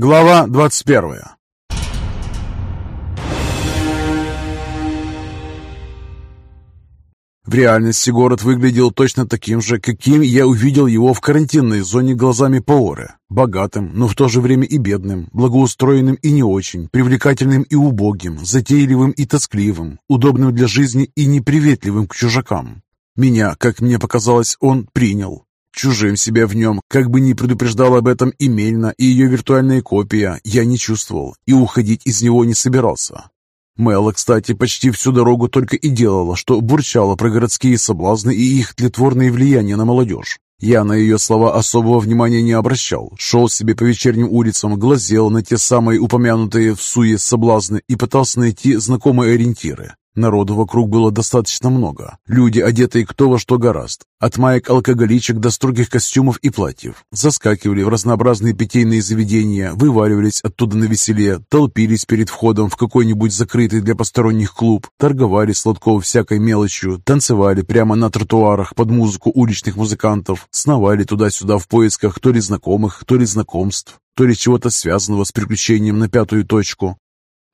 Глава 21 В реальности город выглядел точно таким же, каким я увидел его в карантинной зоне глазами Паоры. Богатым, но в то же время и бедным, благоустроенным и не очень, привлекательным и убогим, затейливым и тоскливым, удобным для жизни и неприветливым к чужакам. Меня, как мне показалось, он принял. Чужим себя в нем, как бы ни предупреждал об этом и Мельна, и ее виртуальная копия, я не чувствовал и уходить из него не собирался. Мэла, кстати, почти всю дорогу только и делала, что бурчала про городские соблазны и их тлетворные влияния на молодежь. Я на ее слова особого внимания не обращал, шел себе по вечерним улицам, глазел на те самые упомянутые в суе соблазны и пытался найти знакомые ориентиры. Народу вокруг было достаточно много. Люди, одетые кто во что гораст. От маек-алкоголичек до строгих костюмов и платьев. Заскакивали в разнообразные питейные заведения, вываливались оттуда на веселе, толпились перед входом в какой-нибудь закрытый для посторонних клуб, торговали сладков всякой мелочью, танцевали прямо на тротуарах под музыку уличных музыкантов, сновали туда-сюда в поисках то ли знакомых, то ли знакомств, то ли чего-то связанного с приключением на пятую точку.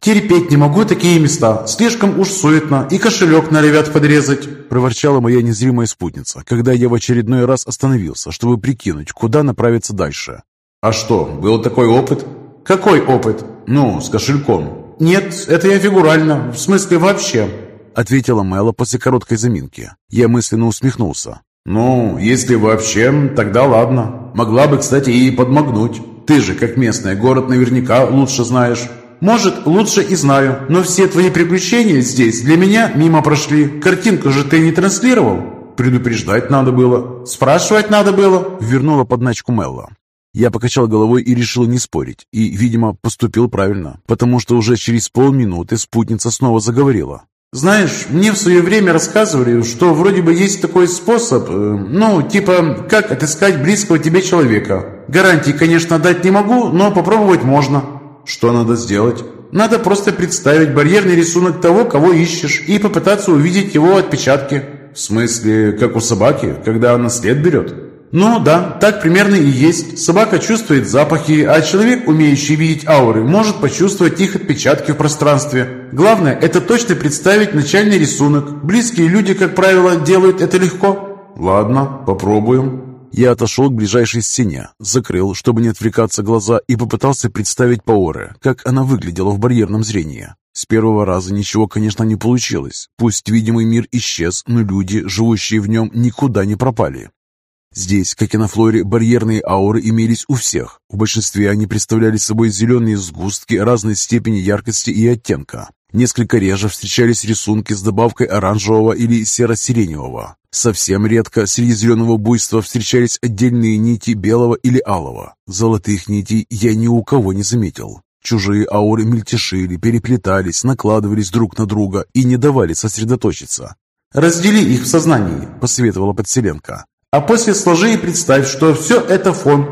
«Терпеть не могу такие места. Слишком уж суетно. И кошелек норовят подрезать», – проворчала моя незримая спутница, когда я в очередной раз остановился, чтобы прикинуть, куда направиться дальше. «А что, был такой опыт?» «Какой опыт?» «Ну, с кошельком». «Нет, это я фигурально. В смысле вообще?» – ответила Мэла после короткой заминки. Я мысленно усмехнулся. «Ну, если вообще, тогда ладно. Могла бы, кстати, и подмогнуть. Ты же, как местная, город наверняка лучше знаешь». Может, лучше и знаю, но все твои приключения здесь для меня мимо прошли. Картинку же ты не транслировал. Предупреждать надо было. Спрашивать надо было. Вернула подначку Мелла. Я покачал головой и решил не спорить. И, видимо, поступил правильно, потому что уже через полминуты спутница снова заговорила. Знаешь, мне в свое время рассказывали, что вроде бы есть такой способ, э, ну, типа, как отыскать близкого тебе человека. Гарантии, конечно, дать не могу, но попробовать можно. Что надо сделать? Надо просто представить барьерный рисунок того, кого ищешь, и попытаться увидеть его отпечатки. В смысле, как у собаки, когда она след берет? Ну да, так примерно и есть. Собака чувствует запахи, а человек, умеющий видеть ауры, может почувствовать их отпечатки в пространстве. Главное, это точно представить начальный рисунок. Близкие люди, как правило, делают это легко. Ладно, попробуем. Я отошел к ближайшей стене, закрыл, чтобы не отвлекаться глаза, и попытался представить Паоре, как она выглядела в барьерном зрении. С первого раза ничего, конечно, не получилось. Пусть видимый мир исчез, но люди, живущие в нем, никуда не пропали. Здесь, как и на Флоре, барьерные ауры имелись у всех. В большинстве они представляли собой зеленые сгустки разной степени яркости и оттенка. Несколько реже встречались рисунки с добавкой оранжевого или серо-сиреневого. Совсем редко среди зеленого буйства встречались отдельные нити белого или алого. Золотых нитей я ни у кого не заметил. Чужие ауры мельтешили, переплетались, накладывались друг на друга и не давали сосредоточиться. «Раздели их в сознании», — посоветовала подселенка. «А после сложи и представь, что все это фон».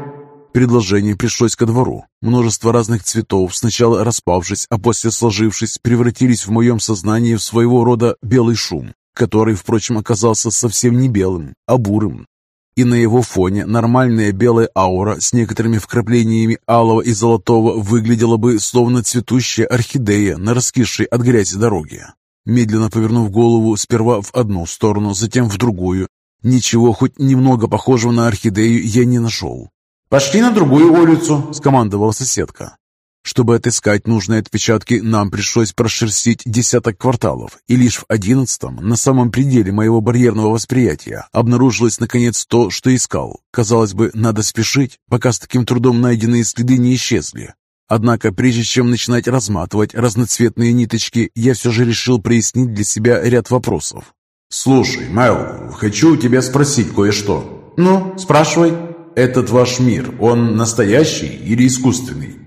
Предложение пришлось ко двору. Множество разных цветов, сначала распавшись, а после сложившись, превратились в моем сознании в своего рода белый шум который, впрочем, оказался совсем не белым, а бурым. И на его фоне нормальная белая аура с некоторыми вкраплениями алого и золотого выглядела бы словно цветущая орхидея на раскисшей от грязи дороге. Медленно повернув голову сперва в одну сторону, затем в другую, ничего хоть немного похожего на орхидею я не нашел. «Пошли на другую улицу», — скомандовала соседка. Чтобы отыскать нужные отпечатки, нам пришлось прошерстить десяток кварталов, и лишь в одиннадцатом, на самом пределе моего барьерного восприятия, обнаружилось наконец то, что искал. Казалось бы, надо спешить, пока с таким трудом найденные следы не исчезли. Однако, прежде чем начинать разматывать разноцветные ниточки, я все же решил прояснить для себя ряд вопросов. «Слушай, Мэл, хочу у тебя спросить кое-что». «Ну, спрашивай». «Этот ваш мир, он настоящий или искусственный?»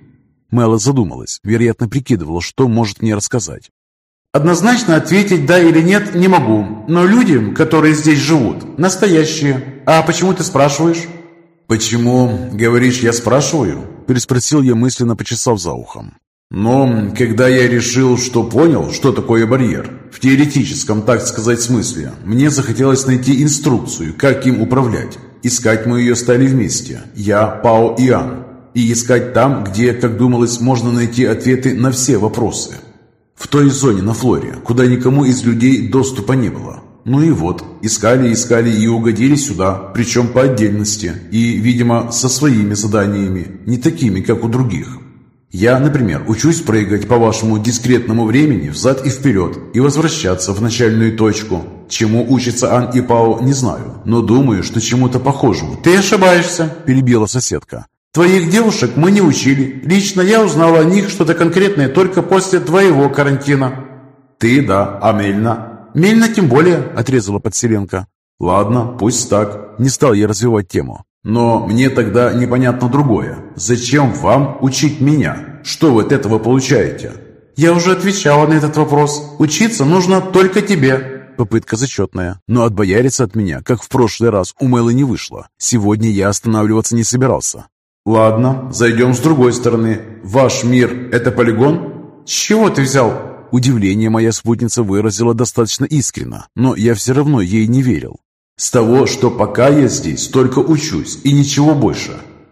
Мэла задумалась, вероятно, прикидывала, что может мне рассказать. «Однозначно ответить «да» или «нет» не могу, но люди, которые здесь живут, настоящие. А почему ты спрашиваешь?» «Почему, говоришь, я спрашиваю?» Переспросил я мысленно, почесав за ухом. Но когда я решил, что понял, что такое барьер, в теоретическом, так сказать, смысле, мне захотелось найти инструкцию, как им управлять. Искать мы ее стали вместе. Я, Пао и Ан. И искать там, где, как думалось, можно найти ответы на все вопросы. В той зоне на Флоре, куда никому из людей доступа не было. Ну и вот, искали, искали и угодили сюда, причем по отдельности, и, видимо, со своими заданиями, не такими, как у других. Я, например, учусь прыгать по вашему дискретному времени взад и вперед и возвращаться в начальную точку. Чему учится Ан и Пао, не знаю, но думаю, что чему-то похожему. «Ты ошибаешься», – перебила соседка. «Твоих девушек мы не учили. Лично я узнала о них что-то конкретное только после твоего карантина». «Ты, да, а Мельна?» «Мельна тем более», – отрезала Подселенко. «Ладно, пусть так». Не стал я развивать тему. «Но мне тогда непонятно другое. Зачем вам учить меня? Что вы от этого получаете?» «Я уже отвечала на этот вопрос. Учиться нужно только тебе». Попытка зачетная, но отбояриться от меня, как в прошлый раз, у Мэлы не вышло. Сегодня я останавливаться не собирался. «Ладно, зайдем с другой стороны. Ваш мир – это полигон?» «С чего ты взял?» Удивление моя спутница выразила достаточно искренно, но я все равно ей не верил. «С того, что пока я здесь только учусь и ничего больше».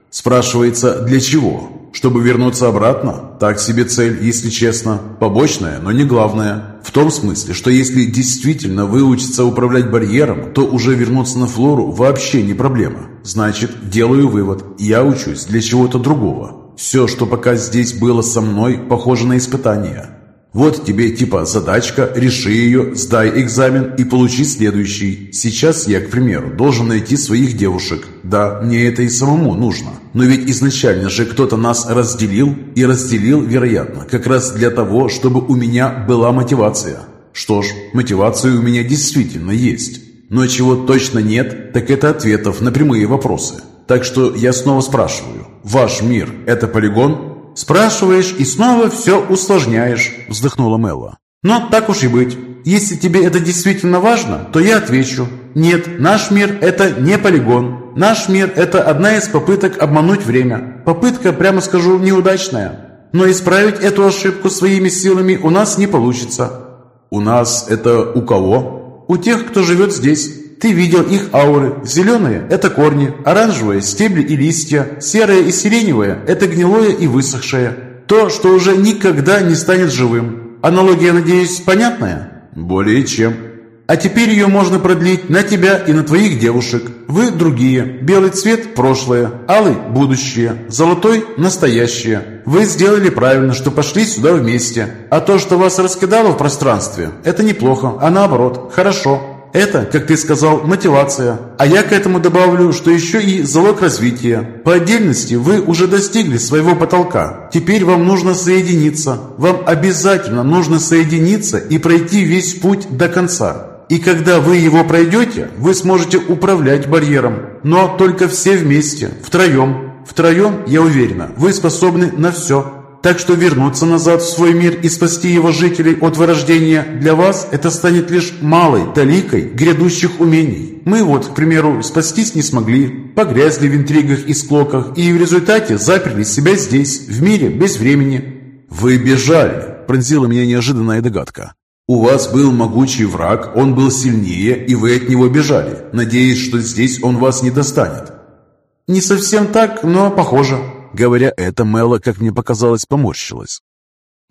Спрашивается, для чего? Чтобы вернуться обратно? Так себе цель, если честно. Побочная, но не главная. В том смысле, что если действительно выучиться управлять барьером, то уже вернуться на флору вообще не проблема. Значит, делаю вывод. Я учусь для чего-то другого. Все, что пока здесь было со мной, похоже на испытание. Вот тебе типа задачка, реши ее, сдай экзамен и получи следующий. Сейчас я, к примеру, должен найти своих девушек. Да, мне это и самому нужно. Но ведь изначально же кто-то нас разделил, и разделил, вероятно, как раз для того, чтобы у меня была мотивация. Что ж, мотивация у меня действительно есть. Но чего точно нет, так это ответов на прямые вопросы. Так что я снова спрашиваю, ваш мир – это полигон «Спрашиваешь и снова все усложняешь», – вздохнула Мелла. «Но так уж и быть. Если тебе это действительно важно, то я отвечу. Нет, наш мир – это не полигон. Наш мир – это одна из попыток обмануть время. Попытка, прямо скажу, неудачная. Но исправить эту ошибку своими силами у нас не получится». «У нас это у кого?» «У тех, кто живет здесь». Ты видел их ауры. Зеленые – это корни, оранжевые – стебли и листья, серое и сиреневое – это гнилое и высохшее. То, что уже никогда не станет живым. Аналогия, надеюсь, понятная? Более чем. А теперь ее можно продлить на тебя и на твоих девушек. Вы другие. Белый цвет – прошлое, алый – будущее, золотой – настоящее. Вы сделали правильно, что пошли сюда вместе. А то, что вас раскидало в пространстве – это неплохо, а наоборот – хорошо. Это, как ты сказал, мотивация. А я к этому добавлю, что еще и залог развития. По отдельности вы уже достигли своего потолка. Теперь вам нужно соединиться. Вам обязательно нужно соединиться и пройти весь путь до конца. И когда вы его пройдете, вы сможете управлять барьером. Но только все вместе, втроем. Втроем, я уверена, вы способны на все. Так что вернуться назад в свой мир и спасти его жителей от вырождения для вас это станет лишь малой таликой грядущих умений. Мы вот, к примеру, спастись не смогли, погрязли в интригах и склоках и в результате заперли себя здесь, в мире без времени. «Вы бежали!» – пронзила меня неожиданная догадка. «У вас был могучий враг, он был сильнее, и вы от него бежали, надеясь, что здесь он вас не достанет». «Не совсем так, но похоже», Говоря это, Мэла, как мне показалось, поморщилась.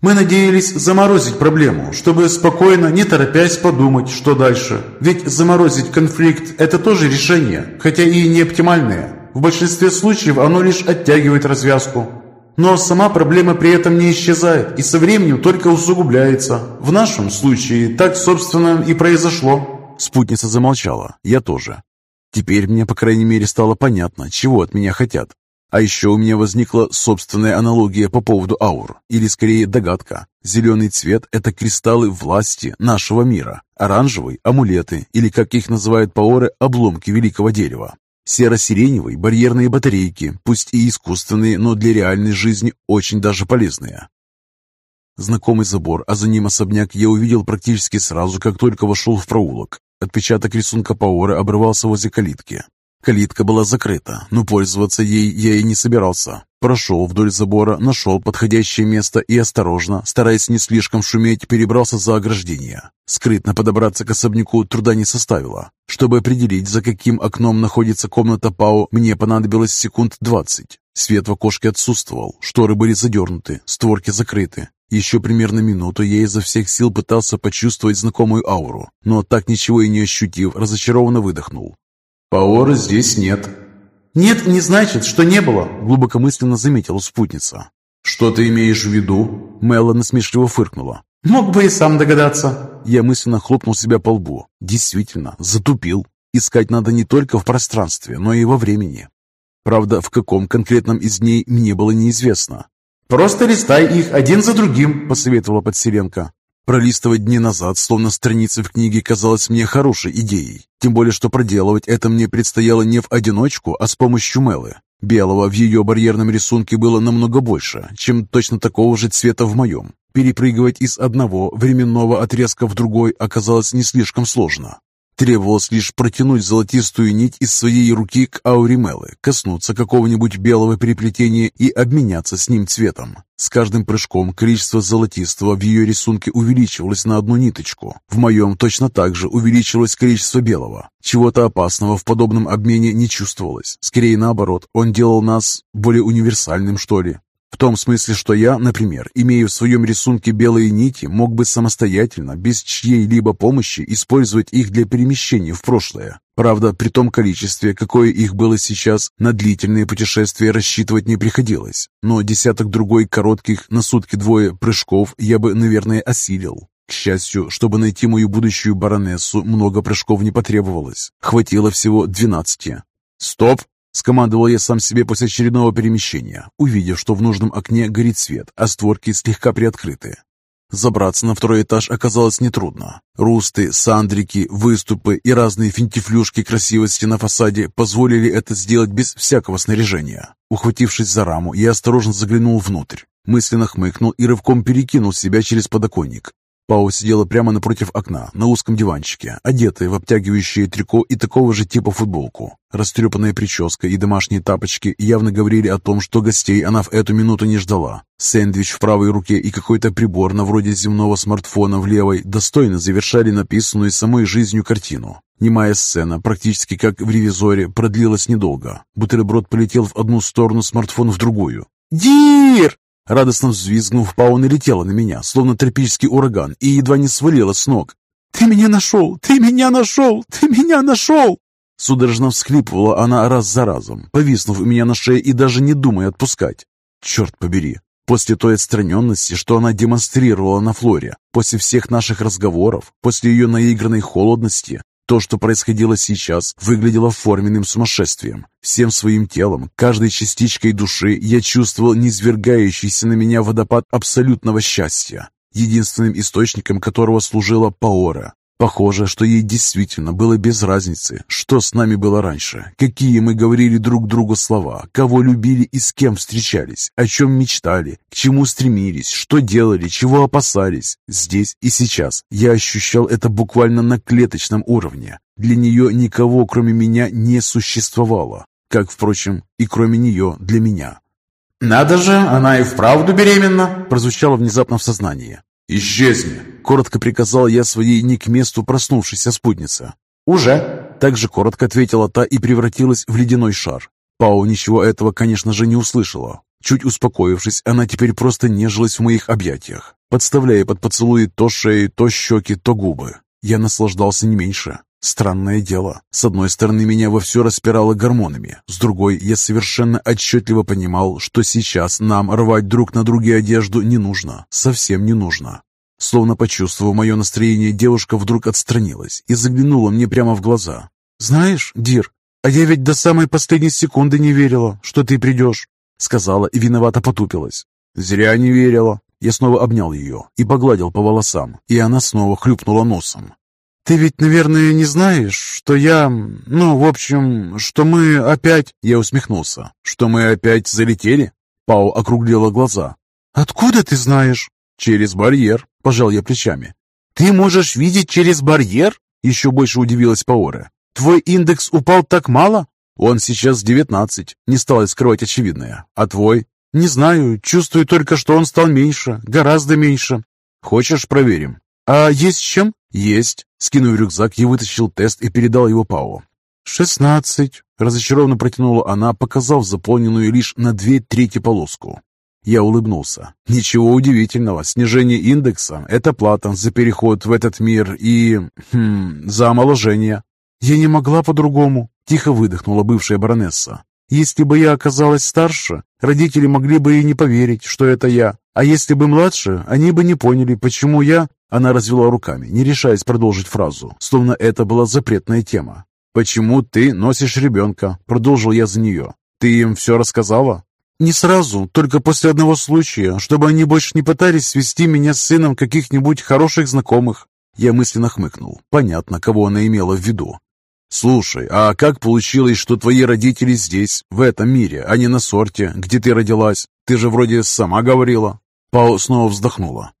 Мы надеялись заморозить проблему, чтобы спокойно, не торопясь подумать, что дальше. Ведь заморозить конфликт – это тоже решение, хотя и не оптимальное. В большинстве случаев оно лишь оттягивает развязку. Но сама проблема при этом не исчезает и со временем только усугубляется. В нашем случае так, собственно, и произошло. Спутница замолчала, я тоже. Теперь мне, по крайней мере, стало понятно, чего от меня хотят. А еще у меня возникла собственная аналогия по поводу аур, или скорее догадка. Зеленый цвет – это кристаллы власти нашего мира, оранжевый – амулеты, или, как их называют паоры, обломки великого дерева. Серо-сиреневый – барьерные батарейки, пусть и искусственные, но для реальной жизни очень даже полезные. Знакомый забор, а за ним особняк я увидел практически сразу, как только вошел в проулок. Отпечаток рисунка Паоры обрывался возле калитки. Калитка была закрыта, но пользоваться ей я и не собирался. Прошел вдоль забора, нашел подходящее место и осторожно, стараясь не слишком шуметь, перебрался за ограждение. Скрытно подобраться к особняку труда не составило. Чтобы определить, за каким окном находится комната Пау, мне понадобилось секунд двадцать. Свет в окошке отсутствовал, шторы были задернуты, створки закрыты. Еще примерно минуту я изо всех сил пытался почувствовать знакомую ауру, но так ничего и не ощутив, разочарованно выдохнул. «Паоры здесь нет». «Нет не значит, что не было», — глубокомысленно заметила спутница. «Что ты имеешь в виду?» Мелла насмешливо фыркнула. «Мог бы и сам догадаться». Я мысленно хлопнул себя по лбу. Действительно, затупил. Искать надо не только в пространстве, но и во времени. Правда, в каком конкретном из дней мне было неизвестно. «Просто листай их один за другим», — посоветовала Подселенко. Пролистывать дни назад, словно страницы в книге, казалось мне хорошей идеей. Тем более, что проделывать это мне предстояло не в одиночку, а с помощью Мелы. Белого в ее барьерном рисунке было намного больше, чем точно такого же цвета в моем. Перепрыгивать из одного временного отрезка в другой оказалось не слишком сложно. Требовалось лишь протянуть золотистую нить из своей руки к ауре Мелы, коснуться какого-нибудь белого переплетения и обменяться с ним цветом. С каждым прыжком количество золотистого в ее рисунке увеличивалось на одну ниточку. В моем точно так же увеличилось количество белого. Чего-то опасного в подобном обмене не чувствовалось. Скорее наоборот, он делал нас более универсальным, что ли. В том смысле, что я, например, имея в своем рисунке белые нити, мог бы самостоятельно, без чьей-либо помощи, использовать их для перемещения в прошлое. Правда, при том количестве, какое их было сейчас, на длительные путешествия рассчитывать не приходилось. Но десяток-другой коротких, на сутки двое прыжков я бы, наверное, осилил. К счастью, чтобы найти мою будущую баронессу, много прыжков не потребовалось. Хватило всего двенадцати. «Стоп!» Скомандовал я сам себе после очередного перемещения, увидев, что в нужном окне горит свет, а створки слегка приоткрыты. Забраться на второй этаж оказалось нетрудно. Русты, сандрики, выступы и разные финтифлюшки красивости на фасаде позволили это сделать без всякого снаряжения. Ухватившись за раму, я осторожно заглянул внутрь. Мысленно хмыкнул и рывком перекинул себя через подоконник. Пау сидела прямо напротив окна, на узком диванчике, одетая в обтягивающее трико и такого же типа футболку. Растрепанная прическа и домашние тапочки явно говорили о том, что гостей она в эту минуту не ждала. Сэндвич в правой руке и какой-то прибор на вроде земного смартфона в левой достойно завершали написанную самой жизнью картину. Немая сцена, практически как в «Ревизоре», продлилась недолго. Бутерброд полетел в одну сторону, смартфон в другую. «Дир!» Радостно взвизгнув, Пау налетела на меня, словно тропический ураган, и едва не свалила с ног. «Ты меня нашел! Ты меня нашел! Ты меня нашел!» Судорожно всхлипывала она раз за разом, повиснув у меня на шее и даже не думая отпускать. Черт побери! После той отстраненности, что она демонстрировала на Флоре, после всех наших разговоров, после ее наигранной холодности, то, что происходило сейчас, выглядело форменным сумасшествием. Всем своим телом, каждой частичкой души я чувствовал низвергающийся на меня водопад абсолютного счастья, единственным источником которого служила Паора. Похоже, что ей действительно было без разницы, что с нами было раньше, какие мы говорили друг другу слова, кого любили и с кем встречались, о чем мечтали, к чему стремились, что делали, чего опасались. Здесь и сейчас я ощущал это буквально на клеточном уровне. Для нее никого, кроме меня, не существовало, как, впрочем, и кроме нее для меня. «Надо же, она и вправду беременна!» прозвучало внезапно в сознании. «Исчезни!» — коротко приказал я своей не к месту проснувшейся спутнице. «Уже!» — также коротко ответила та и превратилась в ледяной шар. Пау ничего этого, конечно же, не услышала. Чуть успокоившись, она теперь просто нежилась в моих объятиях, подставляя под поцелуи то шеи, то щеки, то губы. Я наслаждался не меньше. Странное дело. С одной стороны, меня вовсю распирало гормонами. С другой, я совершенно отчетливо понимал, что сейчас нам рвать друг на друге одежду не нужно. Совсем не нужно. Словно почувствовав мое настроение, девушка вдруг отстранилась и заглянула мне прямо в глаза. «Знаешь, Дир, а я ведь до самой последней секунды не верила, что ты придешь», сказала и виновато потупилась. «Зря не верила». Я снова обнял ее и погладил по волосам, и она снова хлюпнула носом. «Ты ведь, наверное, не знаешь, что я... Ну, в общем, что мы опять...» Я усмехнулся. «Что мы опять залетели?» Пау округлила глаза. «Откуда ты знаешь?» «Через барьер», — пожал я плечами. «Ты можешь видеть через барьер?» Еще больше удивилась Паора. «Твой индекс упал так мало?» «Он сейчас девятнадцать», — не стал скрывать очевидное. «А твой?» «Не знаю, чувствую только, что он стал меньше, гораздо меньше». «Хочешь, проверим?» «А есть чем?» «Есть». Скинув рюкзак, я вытащил тест и передал его Пау. «Шестнадцать». разочарованно протянула она, показав заполненную лишь на две трети полоску. Я улыбнулся. Ничего удивительного, снижение индекса – это плата за переход в этот мир и... Хм, за омоложение. Я не могла по-другому, тихо выдохнула бывшая баронесса. Если бы я оказалась старше, родители могли бы и не поверить, что это я. А если бы младше, они бы не поняли, почему я... Она развела руками, не решаясь продолжить фразу, словно это была запретная тема. «Почему ты носишь ребенка?» – продолжил я за нее. «Ты им все рассказала?» «Не сразу, только после одного случая, чтобы они больше не пытались свести меня с сыном каких-нибудь хороших знакомых». Я мысленно хмыкнул. Понятно, кого она имела в виду. «Слушай, а как получилось, что твои родители здесь, в этом мире, а не на сорте, где ты родилась? Ты же вроде сама говорила». Пау снова вздохнула.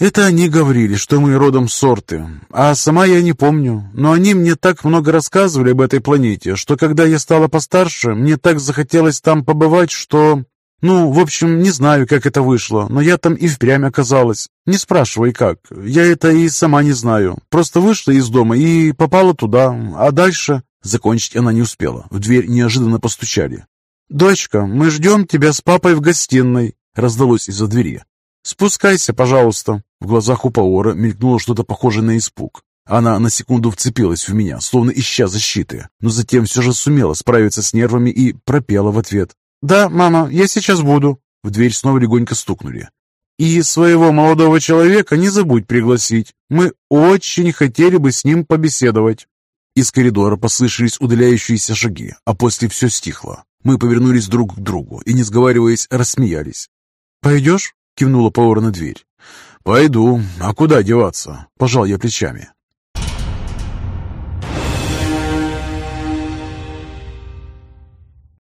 «Это они говорили, что мы родом сорты, а сама я не помню. Но они мне так много рассказывали об этой планете, что когда я стала постарше, мне так захотелось там побывать, что... Ну, в общем, не знаю, как это вышло, но я там и впрямь оказалась. Не спрашивай как, я это и сама не знаю. Просто вышла из дома и попала туда, а дальше...» Закончить она не успела. В дверь неожиданно постучали. «Дочка, мы ждем тебя с папой в гостиной», раздалось из-за двери. «Спускайся, пожалуйста!» В глазах у Паора мелькнуло что-то похожее на испуг. Она на секунду вцепилась в меня, словно ища защиты, но затем все же сумела справиться с нервами и пропела в ответ. «Да, мама, я сейчас буду». В дверь снова легонько стукнули. «И своего молодого человека не забудь пригласить. Мы очень хотели бы с ним побеседовать». Из коридора послышались удаляющиеся шаги, а после все стихло. Мы повернулись друг к другу и, не сговариваясь, рассмеялись. «Пойдешь?» Кивнула повар на дверь. «Пойду. А куда деваться?» – пожал я плечами.